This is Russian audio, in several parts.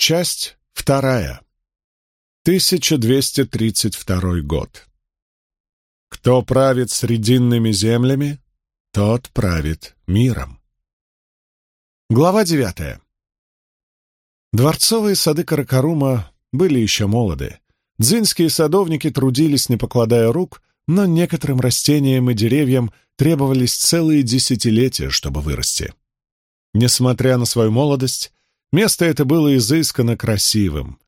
Часть вторая. 1232 год. Кто правит срединными землями, тот правит миром. Глава девятая. Дворцовые сады Каракарума были еще молоды. Дзинские садовники трудились, не покладая рук, но некоторым растениям и деревьям требовались целые десятилетия, чтобы вырасти. Несмотря на свою молодость, место это было изысканно красивым.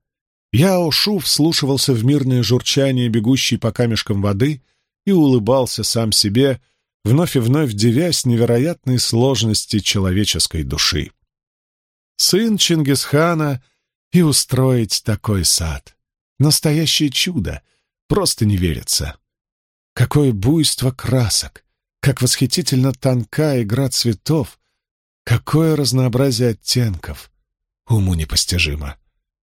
Яо Шу вслушивался в мирное журчание, бегущей по камешкам воды, и улыбался сам себе, вновь и вновь девясь невероятной сложности человеческой души. Сын Чингисхана и устроить такой сад. Настоящее чудо, просто не верится. Какое буйство красок, как восхитительно тонка игра цветов, какое разнообразие оттенков. Уму непостижимо.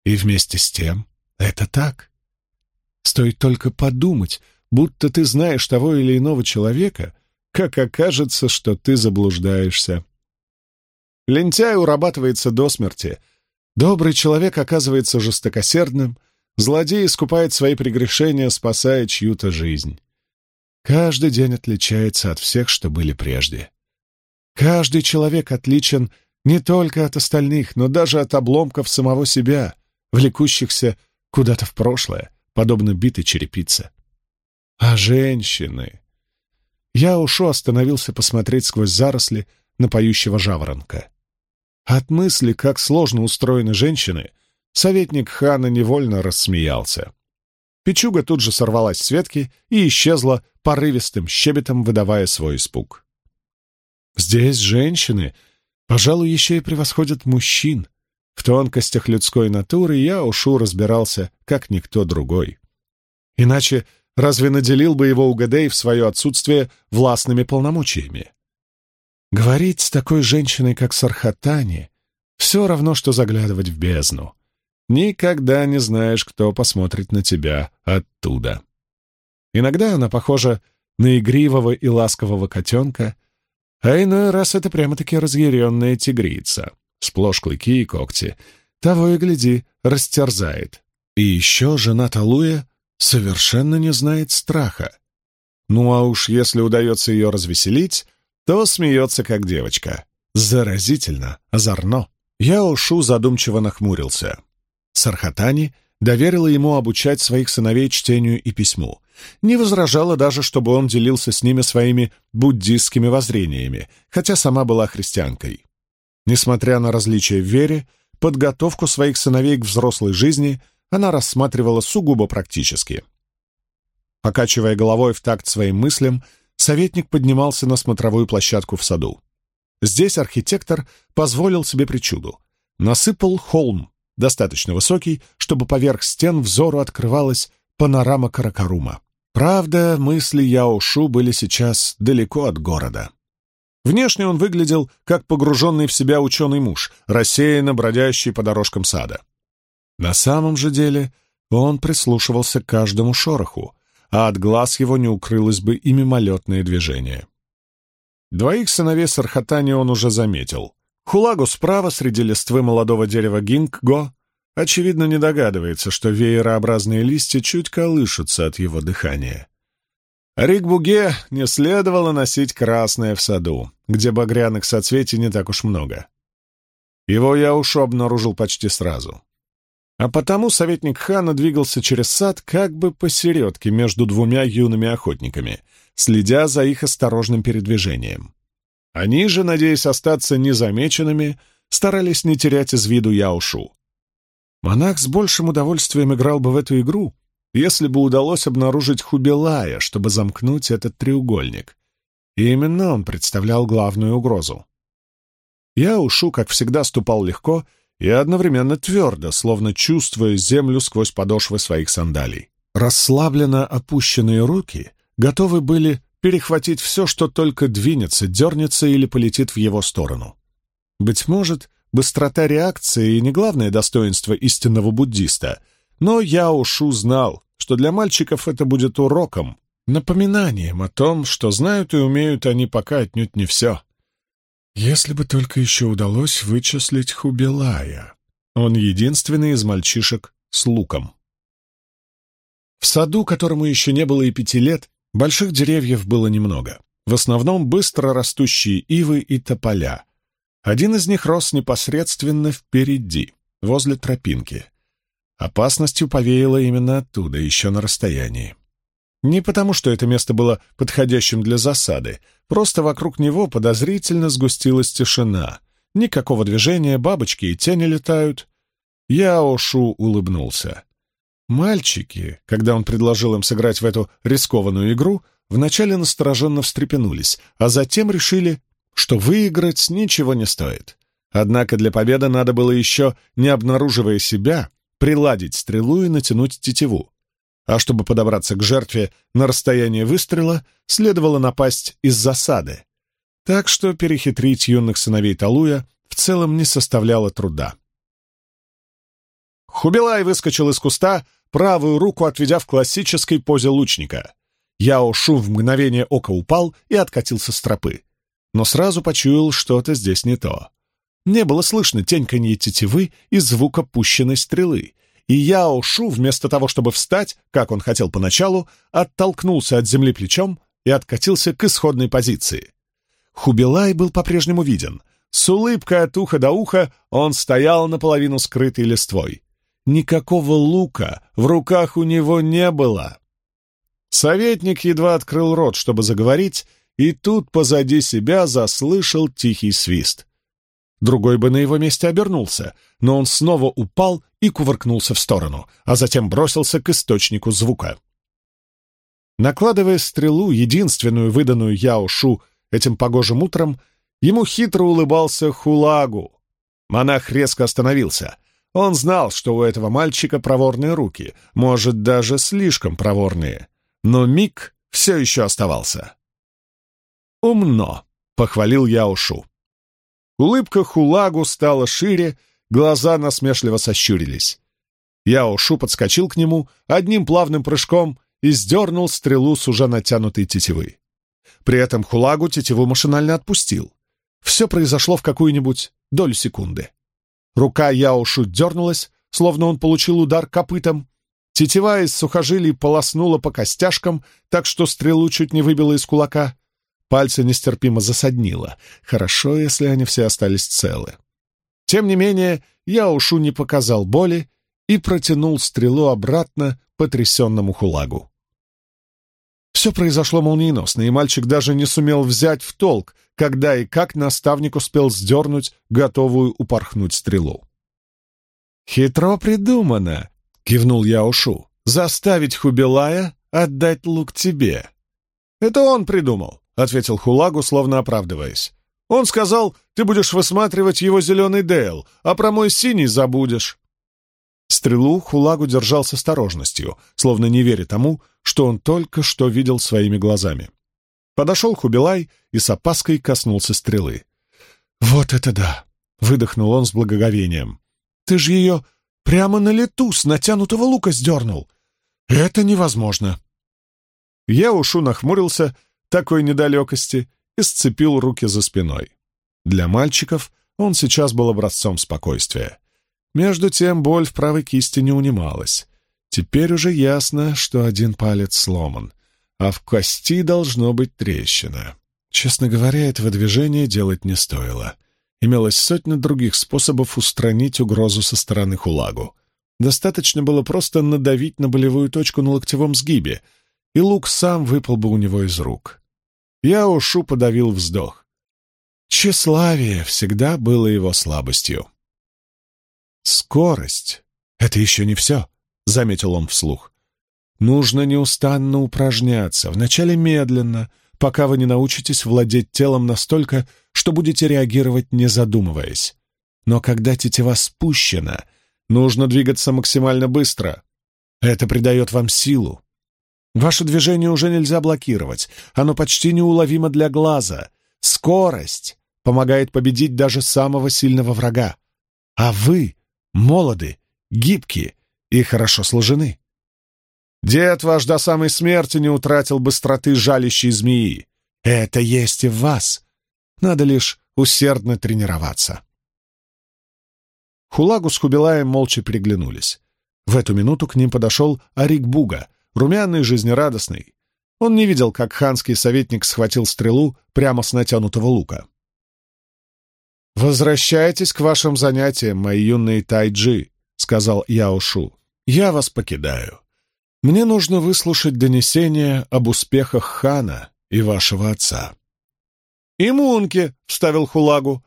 И вместе с тем это так. Стоит только подумать, будто ты знаешь того или иного человека, как окажется, что ты заблуждаешься. Лентяй урабатывается до смерти. Добрый человек оказывается жестокосердным, злодей искупает свои прегрешения, спасая чью-то жизнь. Каждый день отличается от всех, что были прежде. Каждый человек отличен не только от остальных, но даже от обломков самого себя, влекущихся куда-то в прошлое, подобно битой черепице. А женщины... Я ушу остановился посмотреть сквозь заросли на поющего жаворонка. От мысли, как сложно устроены женщины, советник хана невольно рассмеялся. Печуга тут же сорвалась с ветки и исчезла порывистым щебетом, выдавая свой испуг. Здесь женщины, пожалуй, еще и превосходят мужчин, в тонкостях людской натуры я ушу разбирался, как никто другой. Иначе разве наделил бы его Угадей в свое отсутствие властными полномочиями? Говорить с такой женщиной, как Сархатани, все равно, что заглядывать в бездну. Никогда не знаешь, кто посмотрит на тебя оттуда. Иногда она похожа на игривого и ласкового котенка, а иной раз это прямо-таки разъяренная тигрица сплошь клыки и когти. Того и гляди, растерзает. И еще жена Талуя совершенно не знает страха. Ну а уж если удается ее развеселить, то смеется, как девочка. Заразительно, озорно. Я ушу задумчиво нахмурился. Сархатани доверила ему обучать своих сыновей чтению и письму. Не возражала даже, чтобы он делился с ними своими буддистскими воззрениями, хотя сама была христианкой. Несмотря на различия в вере, подготовку своих сыновей к взрослой жизни она рассматривала сугубо практически. Покачивая головой в такт своим мыслям, советник поднимался на смотровую площадку в саду. Здесь архитектор позволил себе причуду. Насыпал холм, достаточно высокий, чтобы поверх стен взору открывалась панорама Каракарума. Правда, мысли Яошу были сейчас далеко от города. Внешне он выглядел как погруженный в себя ученый муж, рассеянно бродящий по дорожкам сада. На самом же деле он прислушивался к каждому шороху, а от глаз его не укрылось бы и мимолетное движение. Двоих сыновей Сархатани он уже заметил. Хулагу справа среди листвы молодого дерева гингго очевидно не догадывается, что веерообразные листья чуть колышутся от его дыхания. Рикбуге не следовало носить красное в саду, где багряных соцветий не так уж много. Его я уж обнаружил почти сразу. А потому советник хана двигался через сад как бы посередке между двумя юными охотниками, следя за их осторожным передвижением. Они же, надеясь остаться незамеченными, старались не терять из виду Яушу. Монах с большим удовольствием играл бы в эту игру, если бы удалось обнаружить Хубилая, чтобы замкнуть этот треугольник. И именно он представлял главную угрозу. Я ушу, как всегда, ступал легко и одновременно твердо, словно чувствуя землю сквозь подошвы своих сандалий. Расслабленно опущенные руки готовы были перехватить все, что только двинется, дернется или полетит в его сторону. Быть может, быстрота реакции — не главное достоинство истинного буддиста — но я уж узнал, что для мальчиков это будет уроком, напоминанием о том, что знают и умеют они пока отнюдь не все. Если бы только еще удалось вычислить Хубилая. Он единственный из мальчишек с луком. В саду, которому еще не было и пяти лет, больших деревьев было немного. В основном быстро растущие ивы и тополя. Один из них рос непосредственно впереди, возле тропинки. Опасностью повеяло именно оттуда, еще на расстоянии. Не потому, что это место было подходящим для засады, просто вокруг него подозрительно сгустилась тишина. Никакого движения, бабочки и тени летают. Яошу улыбнулся. Мальчики, когда он предложил им сыграть в эту рискованную игру, вначале настороженно встрепенулись, а затем решили, что выиграть ничего не стоит. Однако для победы надо было еще, не обнаруживая себя, приладить стрелу и натянуть тетиву а чтобы подобраться к жертве на расстояние выстрела, следовало напасть из засады. Так что перехитрить юных сыновей Талуя в целом не составляло труда. Хубилай выскочил из куста, правую руку отведя в классической позе лучника. Яо Шу в мгновение ока упал и откатился с тропы. Но сразу почуял, что-то здесь не то. Не было слышно теньканье тетивы и звука пущенной стрелы, и Яо Шу, вместо того, чтобы встать, как он хотел поначалу, оттолкнулся от земли плечом и откатился к исходной позиции. Хубилай был по-прежнему виден. С улыбкой от уха до уха он стоял наполовину скрытой листвой. Никакого лука в руках у него не было. Советник едва открыл рот, чтобы заговорить, и тут позади себя заслышал тихий свист. Другой бы на его месте обернулся, но он снова упал и кувыркнулся в сторону, а затем бросился к источнику звука. Накладывая стрелу, единственную выданную Яошу этим погожим утром, ему хитро улыбался Хулагу. Монах резко остановился. Он знал, что у этого мальчика проворные руки, может, даже слишком проворные. Но миг все еще оставался. «Умно», — похвалил Яошу. Улыбка Хулагу стала шире, глаза насмешливо сощурились. Яошу подскочил к нему одним плавным прыжком и сдернул стрелу с уже натянутой тетивы. При этом Хулагу тетиву машинально отпустил. Все произошло в какую-нибудь долю секунды. Рука Яошу дернулась, словно он получил удар копытом. Тетива из сухожилий полоснула по костяшкам, так что стрелу чуть не выбила из кулака. Пальцы нестерпимо засаднило. Хорошо, если они все остались целы. Тем не менее, Яушу не показал боли и протянул стрелу обратно потрясенному хулагу. Все произошло молниеносно, и мальчик даже не сумел взять в толк, когда и как наставник успел сдернуть готовую упорхнуть стрелу. «Хитро придумано», — кивнул Яушу, — «заставить Хубилая отдать лук тебе». «Это он придумал. — ответил Хулагу, словно оправдываясь. «Он сказал, ты будешь высматривать его зеленый Дейл, а про мой синий забудешь». Стрелу Хулагу держал с осторожностью, словно не веря тому, что он только что видел своими глазами. Подошел Хубилай и с опаской коснулся стрелы. «Вот это да!» — выдохнул он с благоговением. «Ты же ее прямо на лету с натянутого лука сдернул! Это невозможно!» Я ушу нахмурился такой недалекости и сцепил руки за спиной. Для мальчиков он сейчас был образцом спокойствия. Между тем боль в правой кисти не унималась. Теперь уже ясно, что один палец сломан, а в кости должно быть трещина. Честно говоря, этого движения делать не стоило. Имелось сотня других способов устранить угрозу со стороны Хулагу. Достаточно было просто надавить на болевую точку на локтевом сгибе, и лук сам выпал бы у него из рук. Я ушу подавил вздох. Тщеславие всегда было его слабостью. «Скорость — это еще не все», — заметил он вслух. «Нужно неустанно упражняться, вначале медленно, пока вы не научитесь владеть телом настолько, что будете реагировать, не задумываясь. Но когда тетива спущена, нужно двигаться максимально быстро. Это придает вам силу, Ваше движение уже нельзя блокировать, оно почти неуловимо для глаза. Скорость помогает победить даже самого сильного врага. А вы молоды, гибкие и хорошо сложены. Дед ваш до самой смерти не утратил быстроты жалящей змеи. Это есть и в вас. Надо лишь усердно тренироваться. Хулагу с Хубилаем молча переглянулись. В эту минуту к ним подошел Арик Буга, румяный, жизнерадостный. Он не видел, как ханский советник схватил стрелу прямо с натянутого лука. «Возвращайтесь к вашим занятиям, мои юные тайджи», — сказал Яошу. «Я вас покидаю. Мне нужно выслушать донесение об успехах хана и вашего отца». «И Мунки», — вставил Хулагу.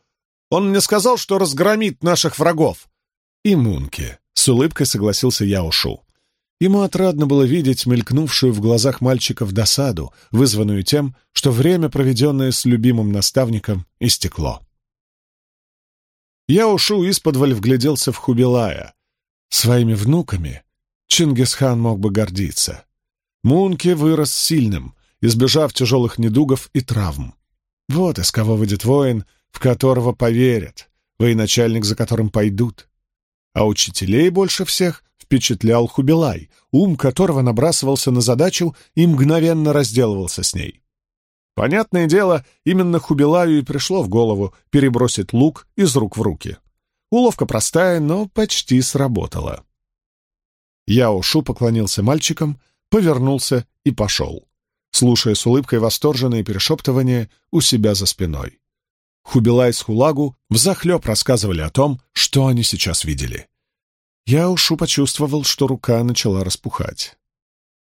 «Он мне сказал, что разгромит наших врагов». «И Мунки», — с улыбкой согласился Яошу. Ему отрадно было видеть мелькнувшую в глазах мальчиков досаду, вызванную тем, что время, проведенное с любимым наставником, истекло. Я ушу исподволь вгляделся в Хубилая. Своими внуками Чингисхан мог бы гордиться. Мунки вырос сильным, избежав тяжелых недугов и травм. Вот из кого выйдет воин, в которого поверят, военачальник, за которым пойдут. А учителей больше всех впечатлял Хубилай, ум которого набрасывался на задачу и мгновенно разделывался с ней. Понятное дело, именно Хубилаю и пришло в голову перебросить лук из рук в руки. Уловка простая, но почти сработала. Яошу поклонился мальчикам, повернулся и пошел, слушая с улыбкой восторженные перешептывания у себя за спиной. Хубилай с Хулагу взахлеб рассказывали о том, что они сейчас видели. Яошу почувствовал, что рука начала распухать.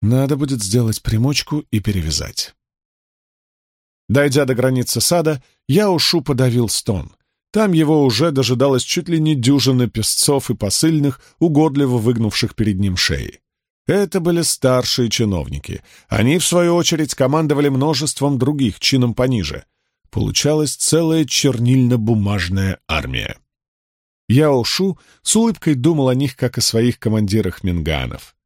Надо будет сделать примочку и перевязать. Дойдя до границы сада, я ушу подавил стон. Там его уже дожидалось чуть ли не дюжина песцов и посыльных, угодливо выгнувших перед ним шеи. Это были старшие чиновники. Они, в свою очередь, командовали множеством других, чином пониже. Получалась целая чернильно-бумажная армия. Яо Шу с улыбкой думал о них, как о своих командирах минганов.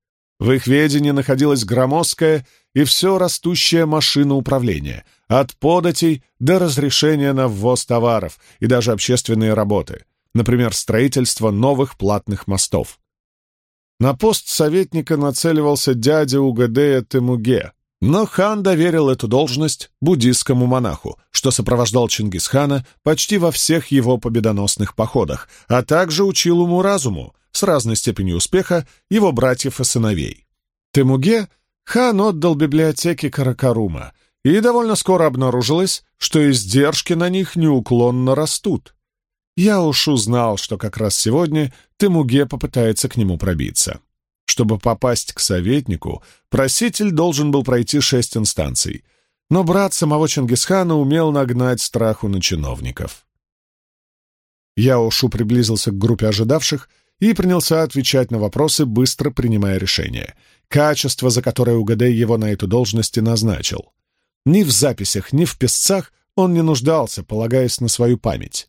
В их ведении находилась громоздкая и все растущая машина управления, от податей до разрешения на ввоз товаров и даже общественные работы, например, строительство новых платных мостов. На пост советника нацеливался дядя Угадея Темуге, но хан доверил эту должность буддийскому монаху, что сопровождал Чингисхана почти во всех его победоносных походах, а также учил ему разуму с разной степенью успеха его братьев и сыновей. Темуге хан отдал библиотеке Каракарума, и довольно скоро обнаружилось, что издержки на них неуклонно растут. Я уж узнал, что как раз сегодня Темуге попытается к нему пробиться. Чтобы попасть к советнику, проситель должен был пройти шесть инстанций, но брат самого Чингисхана умел нагнать страху на чиновников. Яошу приблизился к группе ожидавших и принялся отвечать на вопросы, быстро принимая решения. Качество, за которое Угадей его на эту должность и назначил. Ни в записях, ни в песцах он не нуждался, полагаясь на свою память.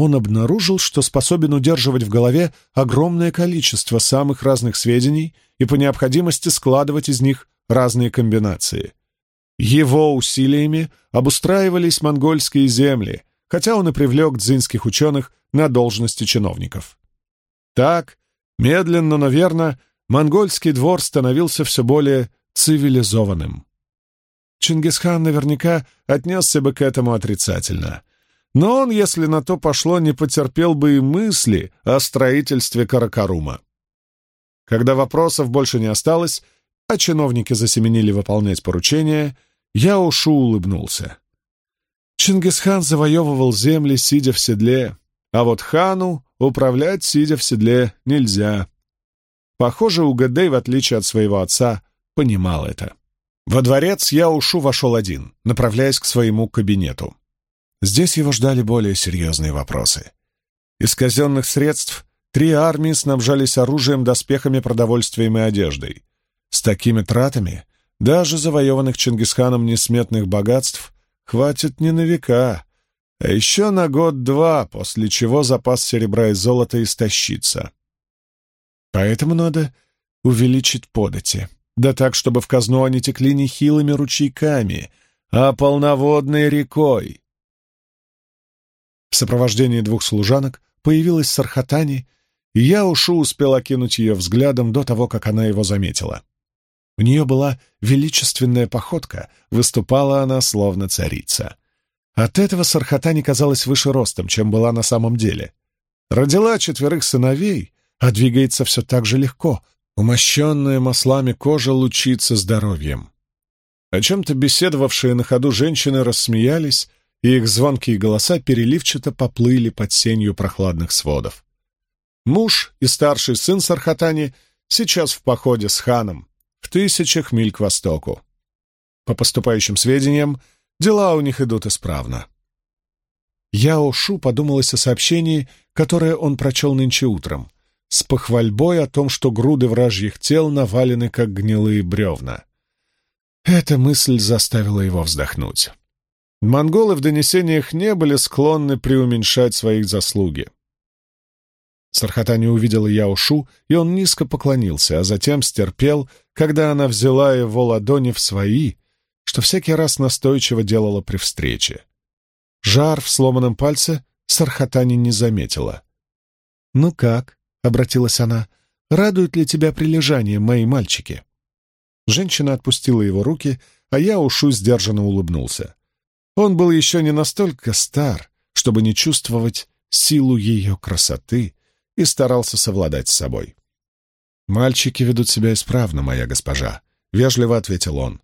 Он обнаружил, что способен удерживать в голове огромное количество самых разных сведений и по необходимости складывать из них разные комбинации. Его усилиями обустраивались монгольские земли, хотя он и привлек дзинских ученых на должности чиновников. Так, медленно, но верно, монгольский двор становился все более цивилизованным. Чингисхан наверняка отнесся бы к этому отрицательно. Но он, если на то пошло, не потерпел бы и мысли о строительстве Каракарума. Когда вопросов больше не осталось, а чиновники засеменили выполнять поручения, я ушу улыбнулся. Чингисхан завоевывал земли, сидя в седле, а вот хану управлять, сидя в седле, нельзя. Похоже, Угадей, в отличие от своего отца, понимал это. Во дворец я ушу вошел один, направляясь к своему кабинету. Здесь его ждали более серьезные вопросы. Из казенных средств три армии снабжались оружием, доспехами, продовольствием и одеждой. С такими тратами даже завоеванных Чингисханом несметных богатств хватит не на века, а еще на год-два, после чего запас серебра и золота истощится. Поэтому надо увеличить подати. Да так, чтобы в казну они текли не хилыми ручейками, а полноводной рекой. В сопровождении двух служанок появилась Сархатани, и я ушу успел окинуть ее взглядом до того, как она его заметила. У нее была величественная походка, выступала она словно царица. От этого Сархатани казалась выше ростом, чем была на самом деле. Родила четверых сыновей, а двигается все так же легко. Умощенная маслами кожа лучится здоровьем. О чем-то беседовавшие на ходу женщины рассмеялись, и их звонкие голоса переливчато поплыли под сенью прохладных сводов. Муж и старший сын Сархатани сейчас в походе с ханом, в тысячах миль к востоку. По поступающим сведениям, дела у них идут исправно. Яо Шу подумалось о сообщении, которое он прочел нынче утром, с похвальбой о том, что груды вражьих тел навалены, как гнилые бревна. Эта мысль заставила его вздохнуть. Монголы в донесениях не были склонны преуменьшать своих заслуги. Сархатани увидела Яошу, и он низко поклонился, а затем стерпел, когда она взяла его ладони в свои, что всякий раз настойчиво делала при встрече. Жар в сломанном пальце Сархатани не заметила. «Ну как?» — обратилась она. «Радует ли тебя прилежание, мои мальчики?» Женщина отпустила его руки, а я ушу сдержанно улыбнулся. Он был еще не настолько стар, чтобы не чувствовать силу ее красоты, и старался совладать с собой. «Мальчики ведут себя исправно, моя госпожа», — вежливо ответил он.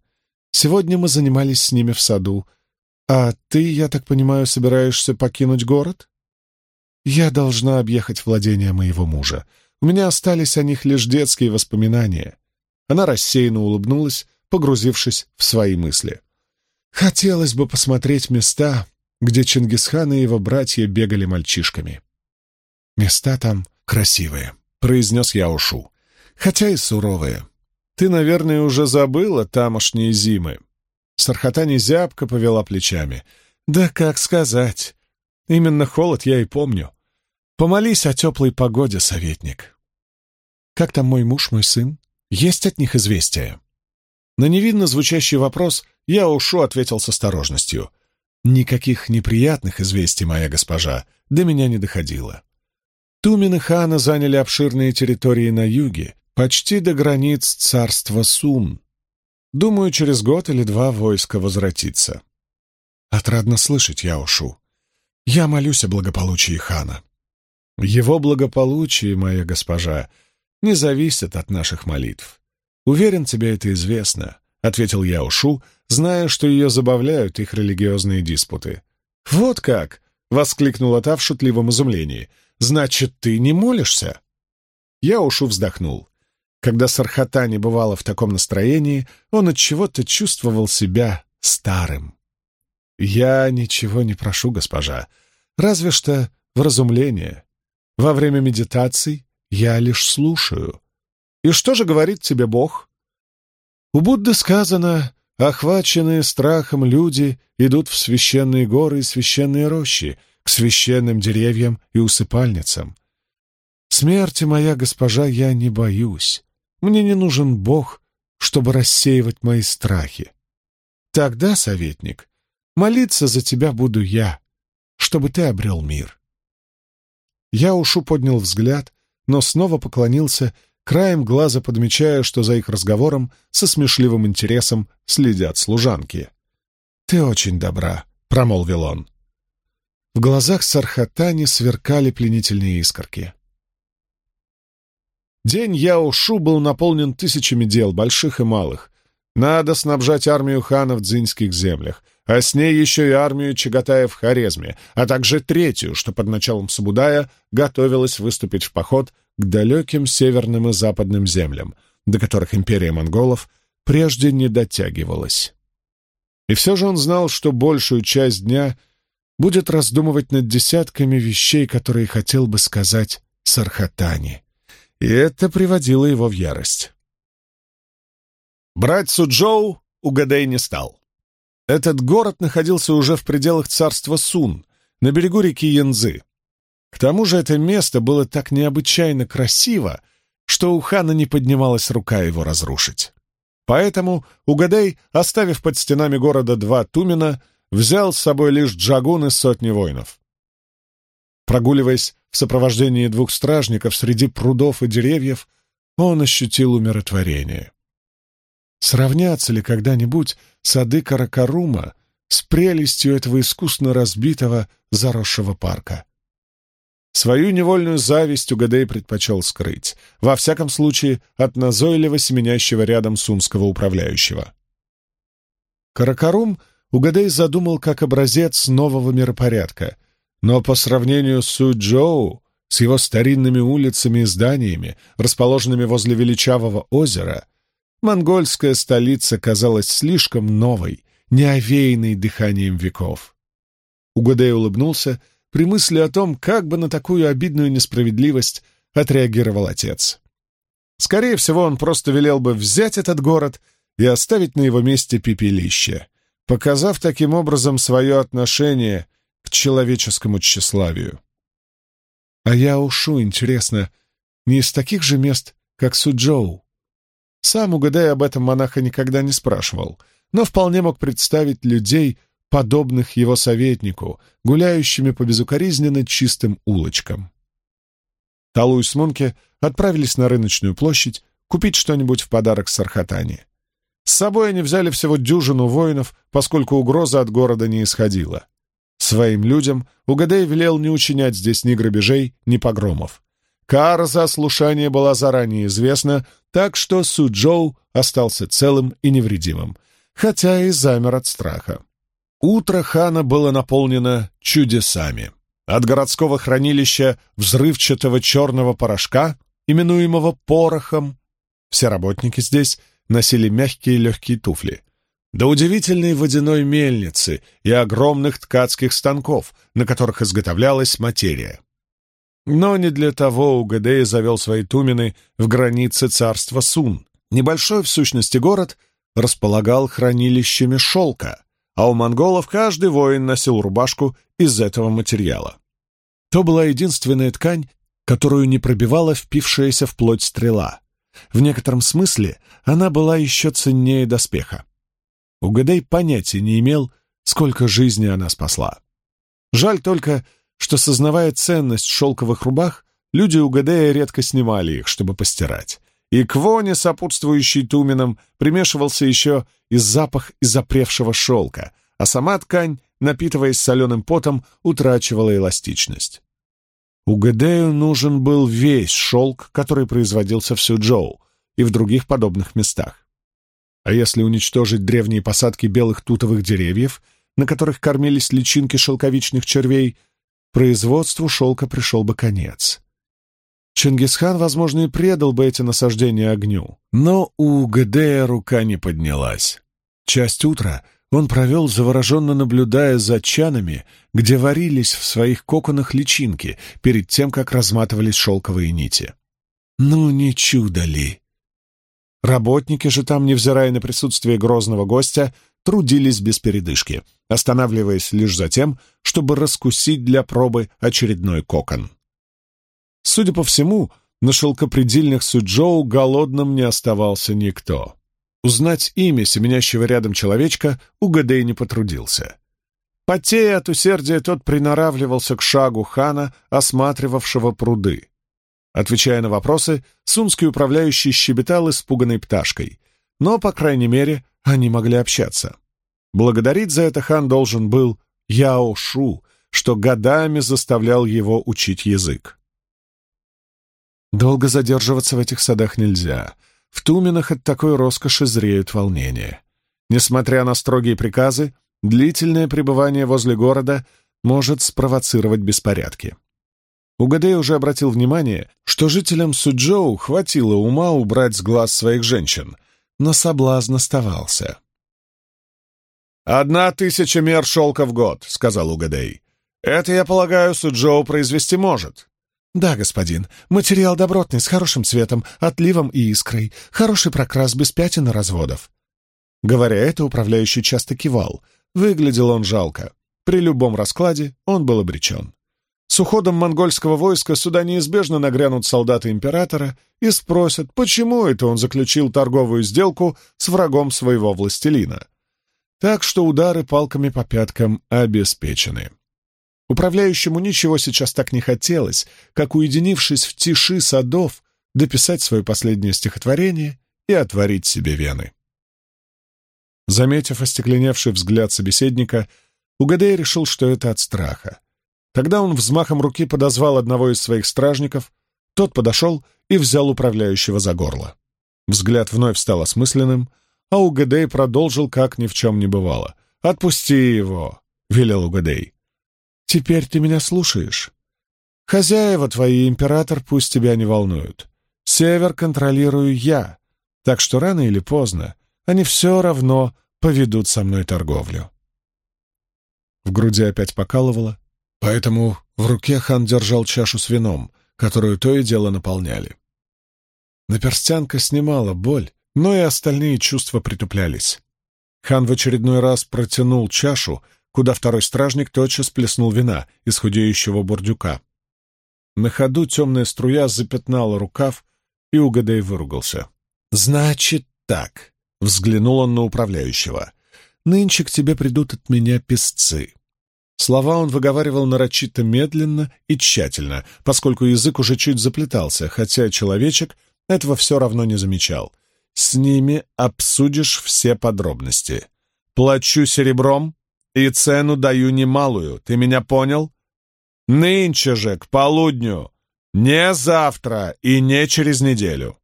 «Сегодня мы занимались с ними в саду. А ты, я так понимаю, собираешься покинуть город?» «Я должна объехать владения моего мужа. У меня остались о них лишь детские воспоминания». Она рассеянно улыбнулась, погрузившись в свои мысли. «Хотелось бы посмотреть места, где Чингисхан и его братья бегали мальчишками. Места там красивые», — произнес Яушу, — «хотя и суровые. Ты, наверное, уже забыла тамошние зимы». Сархатани зябко повела плечами. «Да как сказать. Именно холод я и помню. Помолись о теплой погоде, советник». «Как там мой муж, мой сын? Есть от них известия?» На невинно звучащий вопрос я ушу ответил с осторожностью. «Никаких неприятных известий, моя госпожа, до меня не доходило. Тумен и хана заняли обширные территории на юге, почти до границ царства Сум. Думаю, через год или два войско возвратится. Отрадно слышать, я ушу. Я молюсь о благополучии хана. Его благополучие, моя госпожа, не зависит от наших молитв. Уверен, тебе это известно, — ответил я ушу, зная, что ее забавляют их религиозные диспуты. «Вот как!» — воскликнула та в шутливом изумлении — Значит, ты не молишься?» Я ушу вздохнул. Когда Сархата бывало в таком настроении, он от чего-то чувствовал себя старым. «Я ничего не прошу, госпожа, разве что вразумление. Во время медитаций я лишь слушаю. И что же говорит тебе Бог?» У Будды сказано, охваченные страхом люди идут в священные горы и священные рощи, к священным деревьям и усыпальницам. Смерти, моя госпожа, я не боюсь. Мне не нужен Бог, чтобы рассеивать мои страхи. Тогда, советник, молиться за тебя буду я, чтобы ты обрел мир. Я ушу поднял взгляд, но снова поклонился, краем глаза подмечая, что за их разговором со смешливым интересом следят служанки. «Ты очень добра», — промолвил он. В глазах Сархатани сверкали пленительные искорки. День Яошу был наполнен тысячами дел, больших и малых. Надо снабжать армию хана в дзиньских землях, а с ней еще и армию Чагатая в Хорезме, а также третью, что под началом Сабудая готовилась выступить в поход к далеким северным и западным землям, до которых империя монголов прежде не дотягивалась. И все же он знал, что большую часть дня — будет раздумывать над десятками вещей, которые хотел бы сказать Сархатани. И это приводило его в ярость. Брать Суджоу Угадей не стал. Этот город находился уже в пределах царства Сун, на берегу реки Янзы. К тому же это место было так необычайно красиво, что у хана не поднималась рука его разрушить. Поэтому Угадей, оставив под стенами города два Тумена, взял с собой лишь джагун из сотни воинов. Прогуливаясь в сопровождении двух стражников среди прудов и деревьев, он ощутил умиротворение. Сравнятся ли когда-нибудь сады Каракарума с прелестью этого искусно разбитого, заросшего парка? Свою невольную зависть Угадей предпочел скрыть, во всяком случае от назойливо семенящего рядом сунского управляющего. Каракарум Угадей задумал как образец нового миропорядка, но по сравнению с Суджоу, с его старинными улицами и зданиями, расположенными возле величавого озера, монгольская столица казалась слишком новой, неовеянной дыханием веков. Угадей улыбнулся — при мысли о том, как бы на такую обидную несправедливость отреагировал отец. Скорее всего, он просто велел бы взять этот город и оставить на его месте пепелище, показав таким образом свое отношение к человеческому тщеславию. А я ушу, интересно, не из таких же мест, как Суджоу. Сам, угадай, об этом монаха никогда не спрашивал, но вполне мог представить людей, подобных его советнику, гуляющими по безукоризненно чистым улочкам. Талу и Смунке отправились на рыночную площадь купить что-нибудь в подарок Сархатане. С собой они взяли всего дюжину воинов, поскольку угроза от города не исходила. Своим людям Угадей велел не учинять здесь ни грабежей, ни погромов. Кара за ослушание была заранее известна, так что Суджоу остался целым и невредимым, хотя и замер от страха. Утро хана было наполнено чудесами. От городского хранилища взрывчатого черного порошка, именуемого порохом, все работники здесь носили мягкие легкие туфли, до удивительной водяной мельницы и огромных ткацких станков, на которых изготовлялась материя. Но не для того Угадея завел свои тумены в границе царства Сун. Небольшой, в сущности, город располагал хранилищами шелка, а у монголов каждый воин носил рубашку из этого материала. То была единственная ткань, которую не пробивала впившаяся в плоть стрела. В некотором смысле она была еще ценнее доспеха. Угадей понятия не имел, сколько жизни она спасла. Жаль только, что, сознавая ценность шелковых рубах, люди Угадея редко снимали их, чтобы постирать. И к воне, сопутствующей туменам, примешивался еще и запах изопревшего шелка, а сама ткань, напитываясь соленым потом, утрачивала эластичность. У Гэдею нужен был весь шелк, который производился в Сюджоу и в других подобных местах. А если уничтожить древние посадки белых тутовых деревьев, на которых кормились личинки шелковичных червей, производству шелка пришел бы конец. Чингисхан, возможно, и предал бы эти насаждения огню, но у Гдея рука не поднялась. Часть утра он провел, завороженно наблюдая за чанами, где варились в своих коконах личинки перед тем, как разматывались шелковые нити. Ну, не чудо ли! Работники же там, невзирая на присутствие грозного гостя, трудились без передышки, останавливаясь лишь за тем, чтобы раскусить для пробы очередной кокон. Судя по всему, на шелкопредельных Суджоу голодным не оставался никто. Узнать имя семенящего рядом человечка Угадей не потрудился. Потея от усердия, тот приноравливался к шагу хана, осматривавшего пруды. Отвечая на вопросы, сумский управляющий щебетал испуганной пташкой, но, по крайней мере, они могли общаться. Благодарить за это хан должен был Яо Шу, что годами заставлял его учить язык. Долго задерживаться в этих садах нельзя. В Туменах от такой роскоши зреют волнения. Несмотря на строгие приказы, длительное пребывание возле города может спровоцировать беспорядки. Угадей уже обратил внимание, что жителям Суджоу хватило ума убрать с глаз своих женщин, но соблазн оставался. «Одна тысяча мер шелка в год», — сказал Угадей. «Это, я полагаю, Суджоу произвести может. «Да, господин. Материал добротный, с хорошим цветом, отливом и искрой. Хороший прокрас, без пятен и разводов». Говоря это, управляющий часто кивал. Выглядел он жалко. При любом раскладе он был обречен. С уходом монгольского войска сюда неизбежно нагрянут солдаты императора и спросят, почему это он заключил торговую сделку с врагом своего властелина. Так что удары палками по пяткам обеспечены. Управляющему ничего сейчас так не хотелось, как, уединившись в тиши садов, дописать свое последнее стихотворение и отворить себе вены. Заметив остекленевший взгляд собеседника, Угадей решил, что это от страха. Тогда он взмахом руки подозвал одного из своих стражников, тот подошел и взял управляющего за горло. Взгляд вновь стал осмысленным, а Угадей продолжил, как ни в чем не бывало. «Отпусти его!» — велел Угадей. «Теперь ты меня слушаешь. Хозяева твои, император, пусть тебя не волнуют. Север контролирую я, так что рано или поздно они все равно поведут со мной торговлю». В груди опять покалывало, поэтому в руке хан держал чашу с вином, которую то и дело наполняли. Наперстянка снимала боль, но и остальные чувства притуплялись. Хан в очередной раз протянул чашу, куда второй стражник тотчас плеснул вина из худеющего бурдюка. На ходу темная струя запятнала рукав, и Угадей выругался. «Значит так», — взглянул он на управляющего, — «нынче к тебе придут от меня песцы». Слова он выговаривал нарочито медленно и тщательно, поскольку язык уже чуть заплетался, хотя человечек этого все равно не замечал. С ними обсудишь все подробности. Плачу серебром и цену даю немалую, ты меня понял? Нынче же, к полудню, не завтра и не через неделю.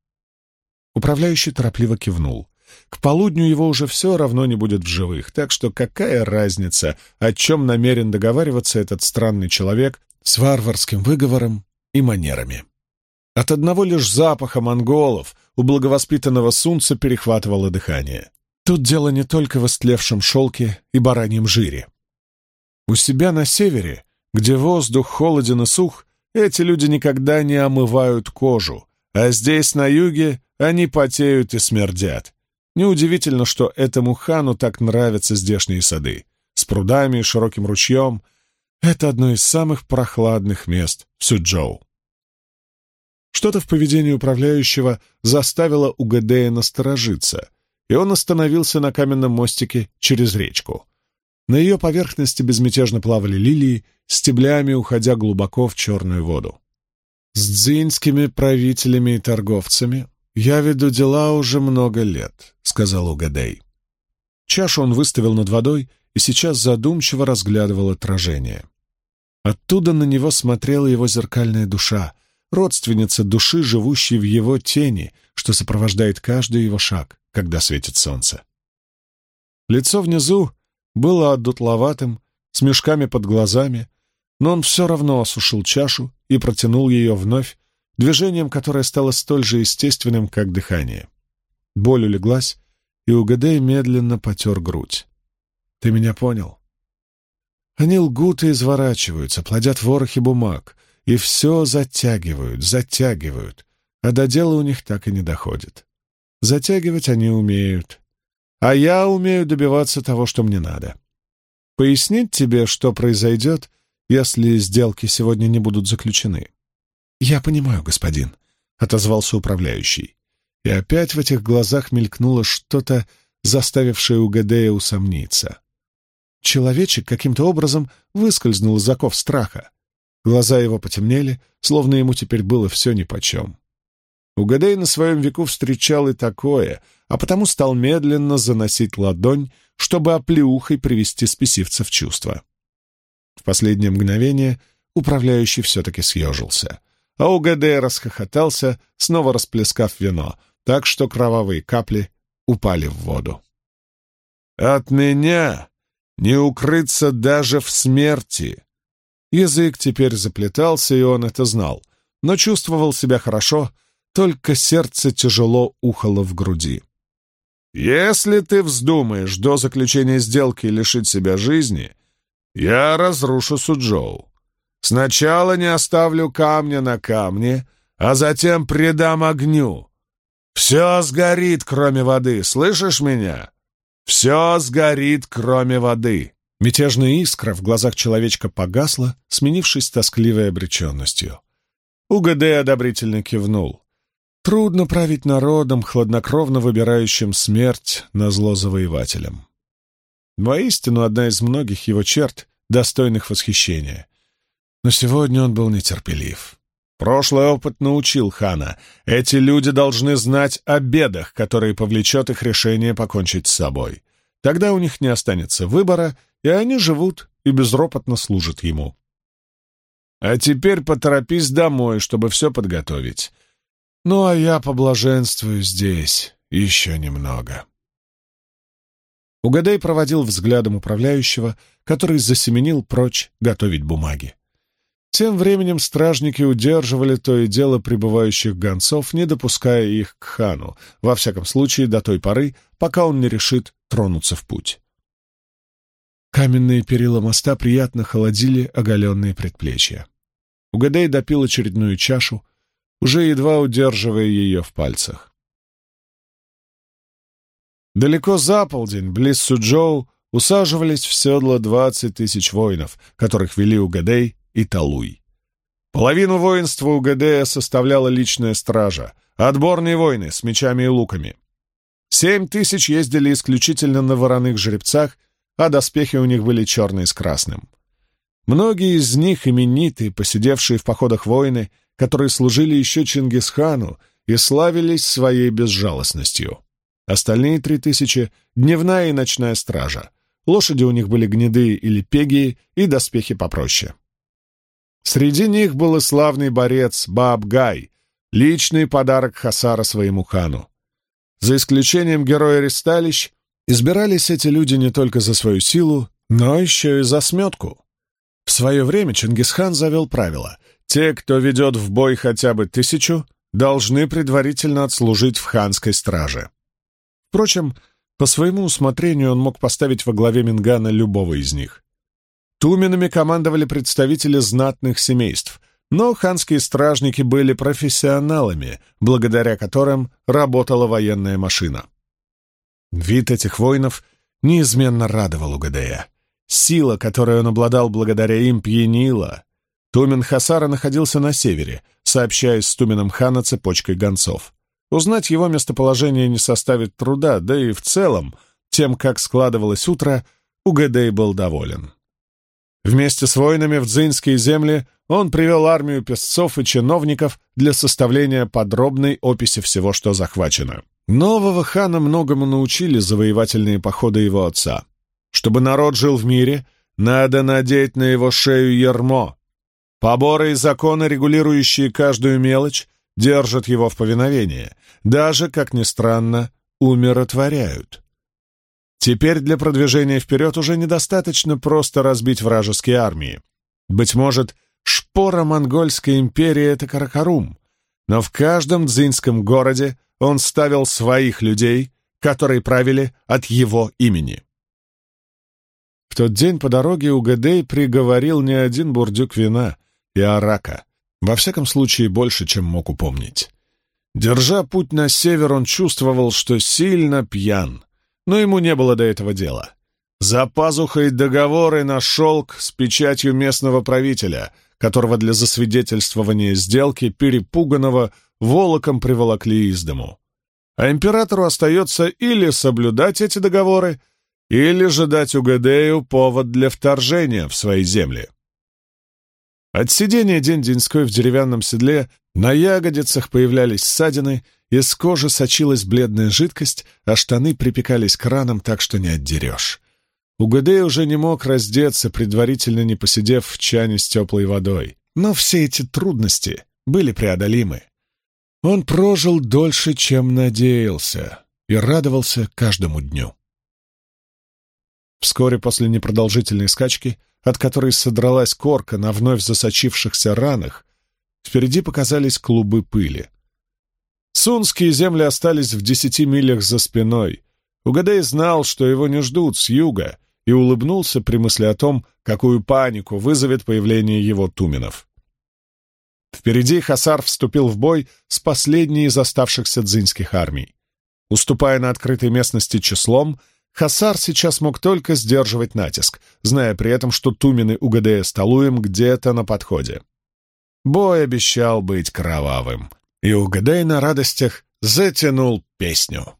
Управляющий торопливо кивнул. К полудню его уже все равно не будет в живых, так что какая разница, о чем намерен договариваться этот странный человек с варварским выговором и манерами. От одного лишь запаха монголов у благовоспитанного сунца перехватывало дыхание. Тут дело не только в истлевшем шелке и бараньем жире. У себя на севере, где воздух холоден и сух, эти люди никогда не омывают кожу, а здесь, на юге, они потеют и смердят. Неудивительно, что этому хану так нравятся здешние сады. С прудами и широким ручьем. Это одно из самых прохладных мест в Сюджоу. Что-то в поведении управляющего заставило Угадея насторожиться, и он остановился на каменном мостике через речку. На ее поверхности безмятежно плавали лилии, стеблями уходя глубоко в черную воду. С дзиньскими правителями и торговцами я веду дела уже много лет, — сказал Угадей. Чашу он выставил над водой и сейчас задумчиво разглядывал отражение. Оттуда на него смотрела его зеркальная душа, родственница души, живущей в его тени, что сопровождает каждый его шаг, когда светит солнце. Лицо внизу было одутловатым, с мешками под глазами, но он все равно осушил чашу и протянул ее вновь, движением, которое стало столь же естественным, как дыхание. Боль улеглась, и Угадей медленно потер грудь. «Ты меня понял?» Они лгут и изворачиваются, плодят ворохи бумаг, и все затягивают, затягивают, а до дела у них так и не доходит. Затягивать они умеют, а я умею добиваться того, что мне надо. Пояснить тебе, что произойдет, если сделки сегодня не будут заключены. «Я понимаю, господин», — отозвался управляющий. И опять в этих глазах мелькнуло что-то, заставившее Угадея усомниться. Человечек каким-то образом выскользнул из оков страха. Глаза его потемнели, словно ему теперь было все нипочем. Угадей на своем веку встречал и такое, а потому стал медленно заносить ладонь, чтобы оплеухой привести спесивца в чувство. В последнее мгновение управляющий все-таки съежился, а Угадей расхохотался, снова расплескав вино, так что кровавые капли упали в воду. «От меня не укрыться даже в смерти!» Язык теперь заплетался, и он это знал, но чувствовал себя хорошо, только сердце тяжело ухало в груди. «Если ты вздумаешь до заключения сделки лишить себя жизни, я разрушу Суджоу. Сначала не оставлю камня на камне, а затем предам огню. Все сгорит, кроме воды, слышишь меня? Все сгорит, кроме воды». Мятежная искра в глазах человечка погасла, сменившись тоскливой обреченностью. УГД одобрительно кивнул. Трудно править народом, хладнокровно выбирающим смерть на зло завоевателям. Воистину, одна из многих его черт, достойных восхищения. Но сегодня он был нетерпелив. Прошлый опыт научил хана. Эти люди должны знать о бедах, которые повлечет их решение покончить с собой. Тогда у них не останется выбора, и они живут и безропотно служат ему. А теперь поторопись домой, чтобы все подготовить. Ну, а я поблаженствую здесь еще немного». Угадай проводил взглядом управляющего, который засеменил прочь готовить бумаги. Тем временем стражники удерживали то и дело прибывающих гонцов, не допуская их к хану, во всяком случае до той поры, пока он не решит тронуться в путь. Каменные перила моста приятно холодили оголенные предплечья. Угадей допил очередную чашу, уже едва удерживая ее в пальцах. Далеко за полдень, близ Суджоу, усаживались в седло двадцать тысяч воинов, которых вели Угадей и Талуй. Половину воинства Угадея составляла личная стража, отборные воины с мечами и луками. Семь тысяч ездили исключительно на вороных жеребцах, а доспехи у них были черные с красным. Многие из них именитые, посидевшие в походах воины, которые служили еще Чингисхану и славились своей безжалостностью. Остальные три тысячи — дневная и ночная стража. Лошади у них были гнедые или пегие и доспехи попроще. Среди них был и славный борец Баабгай, личный подарок Хасара своему хану. За исключением героя Ристалищ, избирались эти люди не только за свою силу, но еще и за сметку. В свое время Чингисхан завел правило «те, кто ведет в бой хотя бы тысячу, должны предварительно отслужить в ханской страже». Впрочем, по своему усмотрению он мог поставить во главе Мингана любого из них. Туменами командовали представители знатных семейств, но ханские стражники были профессионалами, благодаря которым работала военная машина. Вид этих воинов неизменно радовал Угадея. Сила, которой он обладал благодаря им, пьянила. Тумен Хасара находился на севере, сообщаясь с Туменом хана цепочкой гонцов. Узнать его местоположение не составит труда, да и в целом, тем, как складывалось утро, Угадей был доволен. Вместе с воинами в дзинские земли он привел армию песцов и чиновников для составления подробной описи всего, что захвачено. Нового хана многому научили завоевательные походы его отца. Чтобы народ жил в мире, надо надеть на его шею ермо. Поборы и законы, регулирующие каждую мелочь, держат его в повиновении, даже, как ни странно, умиротворяют. Теперь для продвижения вперед уже недостаточно просто разбить вражеские армии. Быть может, шпора монгольской империи — это Каракарум, но в каждом дзинском городе он ставил своих людей, которые правили от его имени. В тот день по дороге Угадей приговорил не один бурдюк вина и арака, во всяком случае больше, чем мог упомнить. Держа путь на север, он чувствовал, что сильно пьян — но ему не было до этого дела. За пазухой договоры на шелк с печатью местного правителя, которого для засвидетельствования сделки перепуганного волоком приволокли из дому. А императору остается или соблюдать эти договоры, или же дать Угадею повод для вторжения в свои земли. От сидения день-деньской в деревянном седле на ягодицах появлялись ссадины, из кожи сочилась бледная жидкость, а штаны припекались к ранам так, что не отдерешь. Угадей уже не мог раздеться, предварительно не посидев в чане с теплой водой. Но все эти трудности были преодолимы. Он прожил дольше, чем надеялся, и радовался каждому дню. Вскоре после непродолжительной скачки, от которой содралась корка на вновь засочившихся ранах, впереди показались клубы пыли — Сунские земли остались в десяти милях за спиной. Угадай знал, что его не ждут с юга, и улыбнулся при мысли о том, какую панику вызовет появление его туменов. Впереди Хасар вступил в бой с последней из оставшихся дзинских армий. Уступая на открытой местности числом, Хасар сейчас мог только сдерживать натиск, зная при этом, что тумены Угадея с Талуем где-то на подходе. Бой обещал быть кровавым и угадай на радостях затянул песню.